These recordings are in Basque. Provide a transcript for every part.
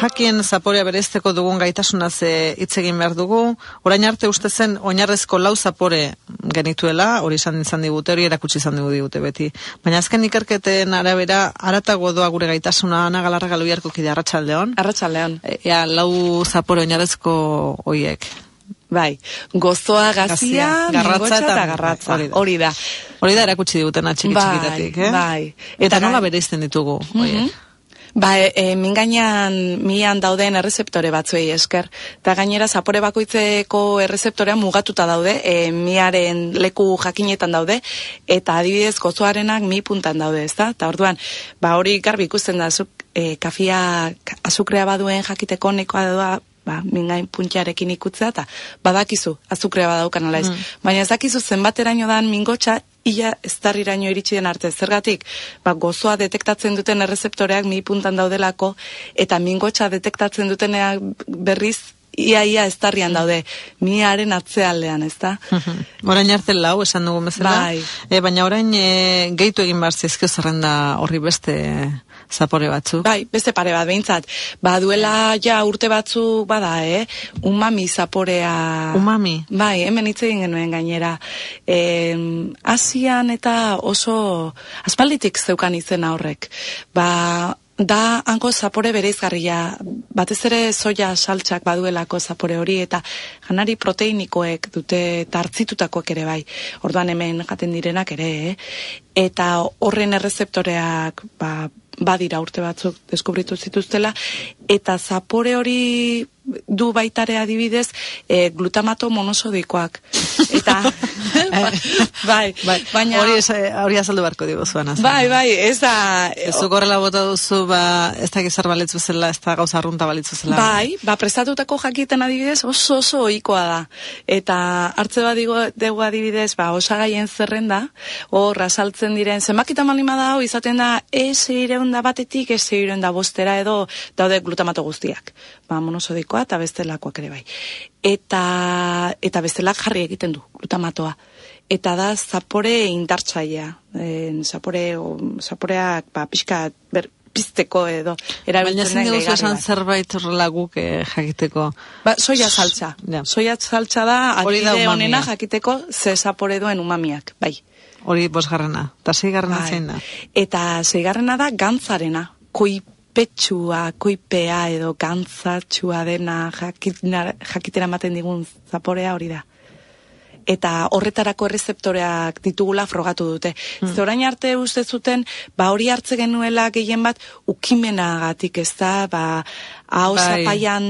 Jakien zaporea berezteko dugun gaitasunaz eh, hitz egin behar dugu. Orain arte uste zen oinarrezko lau zapore genituela, hori izan izan digute, hori erakutsi izan digu digute beti. Baina azken ikerketen arabera, aratago doa gure gaitasuna, ana galarra galu biharko kide arratsaldeon. Arratxaldeon. E, Ea, lau zapore oinarrezko hoiek. Bai, gozoa, gazia, garratza eta- garratza. hori da. Hori da. Da erakutsi digutena txiki Bai, txikitatik, eh? bai. Eta, Eta nola gai- bereizten ditugu, hoiek? Mhm. Ba, e, e, mingainan mian dauden errezeptore batzuei esker. Eta gainera, zapore bakoitzeko errezeptorea mugatuta daude, e, miaren leku jakinetan daude, eta adibidez gozoarenak mi puntan daude, ezta? Eta orduan, ba, hori garbi ikusten da, zuk, e, kafia azukrea baduen jakiteko nekoa doa, ba, mingain puntxarekin ikutzea, eta badakizu, azukrea badaukan ala ez. Baina ez dakizu zenbateraino dan mingotxa, ia ez darriraino iritsi den arte. Zergatik, ba, gozoa detektatzen duten errezeptoreak mi puntan daudelako, eta mingotxa detektatzen duteneak berriz, ia ia ez darrian daude, miaren atzealdean, ez da? Mhm. Orain arte lau esan dugu bezala. Bai. E, baina orain e, gehitu egin behar zizkio zerrenda horri beste zapore batzu. Bai, beste pare bat behintzat. Ba, duela ja urte batzu bada, eh? Umami zaporea... Umami? Bai, hemen hitz egin genuen gainera. E, Asian eta oso aspalditik zeukan izena horrek. Ba, da hango zapore bereizgarria, batez ere soja saltxak baduelako zapore hori eta janari proteinikoek dute eta hartzitutakoak ere bai. Orduan hemen jaten direnak ere, eh? Eta horren errezeptoreak ba, badira urte batzuk deskubritu zituztela eta zapore hori du baitare adibidez e, glutamato monosodikoak. Eta bai, Bai, baina hori, es, hori azaldu beharko digu zuan. Bai, bai, ez da Ez du horrela bota duzu, ba, ez da gizar balitzu zela, ez da gauza arrunta balitzu zela. Bai, ba, prestatutako jakiten adibidez oso oso ohikoa da. Eta hartze bat digo, dugu adibidez, ba, osagaien zerrenda, hor, asaltzen diren, zenbakita malima da, hau izaten da, ez da batetik, ez da bostera edo daude glutamato guztiak. Ba, monosodikoa eta bestelakoak ere bai. Eta, eta bestelak jarri egiten du, glutamatoa. Eta da zapore indartzailea. E, zapore, o, zaporeak, ba, pixka, ber, pizteko edo, Baina erabiltzen den dugu gehigarri esan zerbait horrela guk eh, jakiteko. Ba, soia saltza. Ja. Soia saltza da, adibide honena jakiteko ze zapore duen umamiak, bai. Hori bosgarrena. Eta zeigarrena bai. zein da. Eta zeigarrena da gantzarena, koipetsua, koipea edo gantzatxua dena jakitera ematen digun zaporea hori da. Eta horretarako errezeptoreak ditugula frogatu dute. Hmm. Ze orain arte uste zuten, ba hori hartze genuela gehien bat ukimenagatik ez da, ba hau Bai. zapaian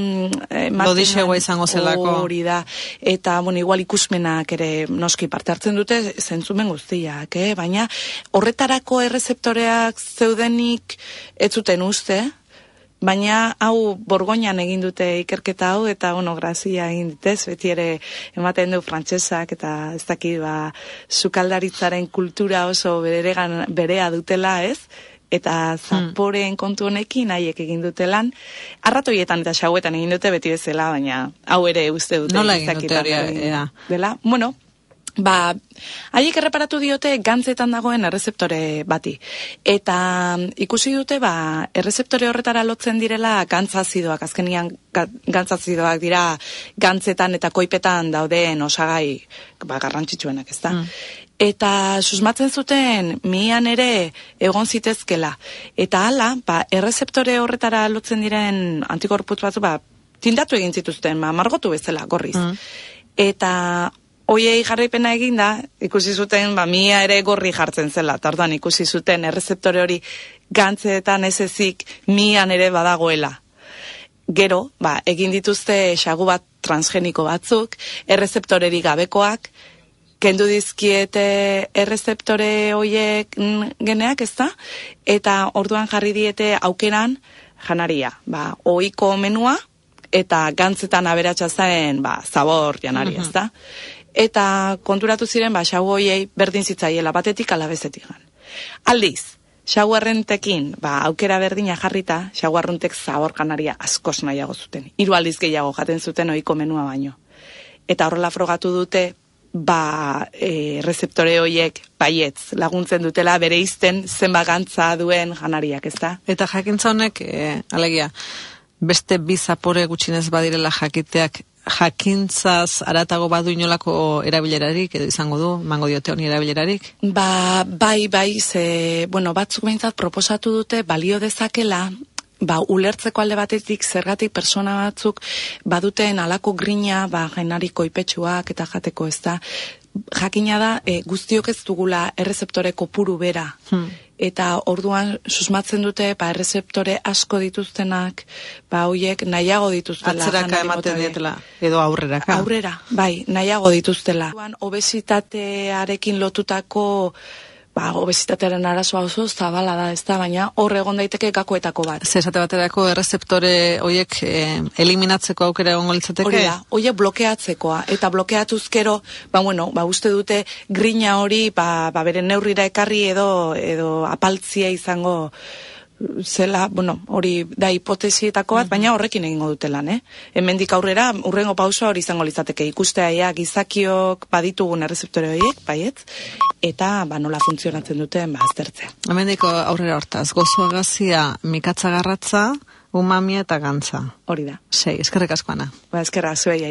eh, izango zelako. Hori da. Eta, bueno, igual ikusmenak ere noski parte hartzen dute zentzumen guztiak, eh? baina horretarako errezeptoreak zeudenik ez zuten uste, baina hau borgoinan egin dute ikerketa hau eta bueno, grazia egin ditez, beti ere ematen du frantsesak eta ez dakit ba sukaldaritzaren kultura oso beregan berea dutela, ez? Eta zaporeen kontu honekin haiek egin dute lan, arratoietan eta xauetan egin dute beti bezala, baina hau ere uste dute. Nola egin dute hori? Dela, bueno, Ba, haiek erreparatu diote gantzetan dagoen errezeptore bati. Eta mm, ikusi dute, ba, errezeptore horretara lotzen direla gantzazidoak, azkenian ga- gantzazidoak dira gantzetan eta koipetan daudeen osagai ba, garrantzitsuenak, ez da? Eta susmatzen zuten mian ere egon zitezkela. Eta hala, ba, errezeptore horretara lotzen diren antikorputz batzu, ba, tindatu egin zituzten, ba, margotu bezala, gorriz. Eta hoiei jarraipena eginda, ikusi zuten, ba, mia ere gorri jartzen zela, tardan ikusi zuten errezeptore hori gantzeetan ez ezik mian ere badagoela. Gero, ba, egin dituzte xagu bat transgeniko batzuk, errezeptoreri gabekoak, kendu dizkiete errezeptore hoiek mm, geneak, ez da? Eta orduan jarri diete aukeran janaria. Ba, ohiko menua eta gantzetan aberatsa zen, ba, zabor janari, ez da? Eta konturatu ziren, ba, xagu hoiei berdin zitzaiela batetik alabezetik gan. Aldiz, xaguarrentekin, ba, aukera berdina jarrita, xaguarruntek zabor janaria askoz nahiago zuten. Hiru aldiz gehiago jaten zuten ohiko menua baino. Eta horrela frogatu dute ba, e, rezeptore horiek baietz laguntzen dutela bere izten zenba gantza duen janariak, ez da? Eta jakintza honek, e, alegia, beste bi zapore gutxinez badirela jakiteak jakintzaz aratago badu inolako erabilerarik edo izango du, mango diote honi erabilerarik? Ba, bai, bai, ze, bueno, batzuk behintzat proposatu dute balio dezakela ba, ulertzeko alde batetik zergatik persona batzuk baduten alako grina, ba, jainariko ipetsuak eta jateko ez da. Jakina da, e, guztiok ez dugula errezeptore kopuru bera. Hmm. Eta orduan susmatzen dute, ba, errezeptore asko dituztenak, ba, hoiek nahiago dituztela. Atzeraka ematen dietela, edo aurreraka. Aurrera, bai, nahiago dituztela. Obesitatearekin lotutako ba, obesitatearen arazoa oso zabala da, ez da, baina hor egon daiteke gakoetako bat. Zer, esate baterako errezeptore horiek eh, eliminatzeko aukera egon litzateke? Hori da, horiek blokeatzekoa, eta blokeatuzkero, ba, bueno, ba, uste dute grina hori, ba, ba, bere neurrira ekarri edo, edo apaltzia izango, zela, bueno, hori da hipotesietako bat, baina horrekin egingo dute lan, eh? Hemendik aurrera, urrengo pausoa hori izango litzateke ikustea ja gizakiok baditugun errezeptore horiek, baiet, eta ba nola funtzionatzen duten ba aztertzea. Hemendik aurrera hortaz, gozoa gazia, mikatza garratza, umamia eta gantza. Hori da. Sei, eskerrek askoana. Ba, eskerra, zuei,